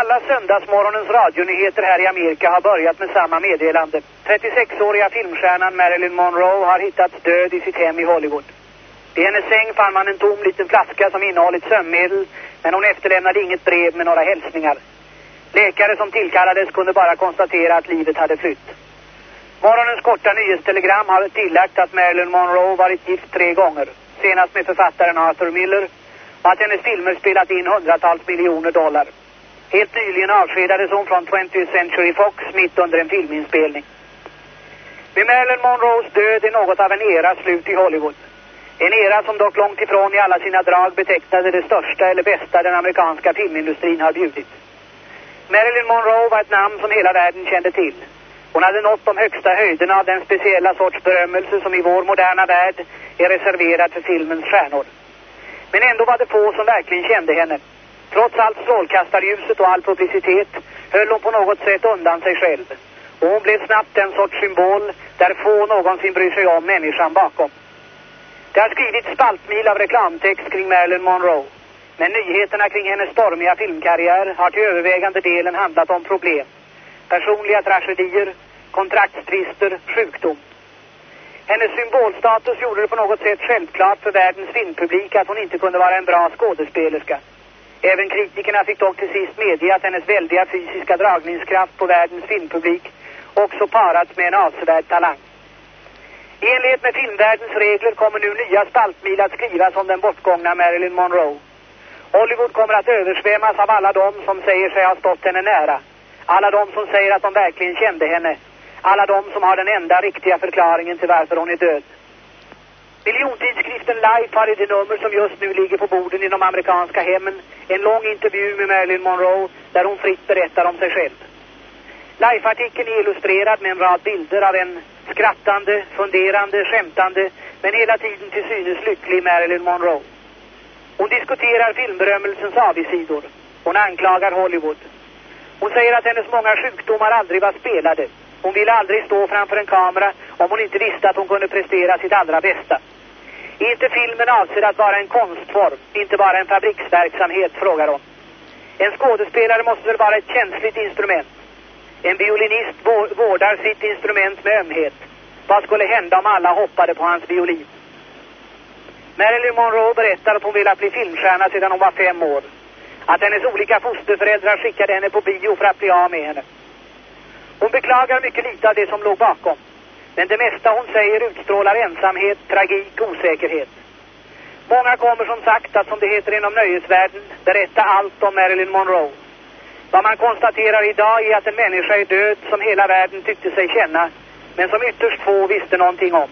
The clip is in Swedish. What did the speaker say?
Alla söndagsmorgonens radionyheter här i Amerika har börjat med samma meddelande. 36-åriga filmstjärnan Marilyn Monroe har hittats död i sitt hem i Hollywood. I hennes säng fann man en tom liten flaska som innehållit sömnmedel, men hon efterlämnade inget brev med några hälsningar. Läkare som tillkallades kunde bara konstatera att livet hade flytt. Morgonens korta nyhetstelegram har tillagt att Marilyn Monroe varit gift tre gånger, senast med författaren Arthur Miller, och att hennes filmer spelat in hundratals miljoner dollar. Helt nyligen avskedades hon från 20th Century Fox mitt under en filminspelning. Vid Marilyn Monroes död är något av en era slut i Hollywood. En era som dock långt ifrån i alla sina drag betecknade det största eller bästa den amerikanska filmindustrin har bjudit. Marilyn Monroe var ett namn som hela världen kände till. Hon hade nått de högsta höjderna av den speciella sorts berömmelse som i vår moderna värld är reserverad för filmens stjärnor. Men ändå var det få som verkligen kände henne. Trots allt strålkastarljuset och all publicitet höll hon på något sätt undan sig själv. Och hon blev snabbt en sorts symbol där få någonsin bryr sig om människan bakom. Det har skrivits spaltmil av reklamtext kring Marilyn Monroe. Men nyheterna kring hennes stormiga filmkarriär har till övervägande delen handlat om problem. Personliga tragedier, kontraktstvister, sjukdom. Hennes symbolstatus gjorde det på något sätt självklart för världens filmpublik att hon inte kunde vara en bra skådespelerska. Även kritikerna fick dock till sist medge att hennes väldiga fysiska dragningskraft på världens filmpublik också parats med en avsevärd talang. I enlighet med filmvärldens regler kommer nu nya spaltmil att skrivas om den bortgångna Marilyn Monroe. Hollywood kommer att översvämmas av alla de som säger sig ha stått henne nära. Alla de som säger att de verkligen kände henne. Alla de som har den enda riktiga förklaringen till varför hon är död. Miljontidskriften Life har i det nummer som just nu ligger på borden i de amerikanska hemmen en lång intervju med Marilyn Monroe där hon fritt berättar om sig själv. Life-artikeln är illustrerad med en rad bilder av en skrattande, funderande, skämtande men hela tiden till synes lycklig Marilyn Monroe. Hon diskuterar filmberömmelsens avigsidor. Hon anklagar Hollywood. Hon säger att hennes många sjukdomar aldrig var spelade. Hon ville aldrig stå framför en kamera om hon inte visste att hon kunde prestera sitt allra bästa. Är inte filmen avsedd att vara en konstform, inte bara en fabriksverksamhet, frågar hon. En skådespelare måste väl vara ett känsligt instrument. En violinist vårdar sitt instrument med ömhet. Vad skulle hända om alla hoppade på hans violin? Marilyn Monroe berättar att hon velat bli filmstjärna sedan hon var fem år. Att hennes olika fosterföräldrar skickade henne på bio för att bli av med henne. Hon beklagar mycket lite av det som låg bakom. Men det mesta hon säger utstrålar ensamhet, tragik, osäkerhet. Många kommer som sagt att, som det heter inom nöjesvärlden, berätta allt om Marilyn Monroe. Vad man konstaterar idag är att en människa är död som hela världen tyckte sig känna, men som ytterst få visste någonting om.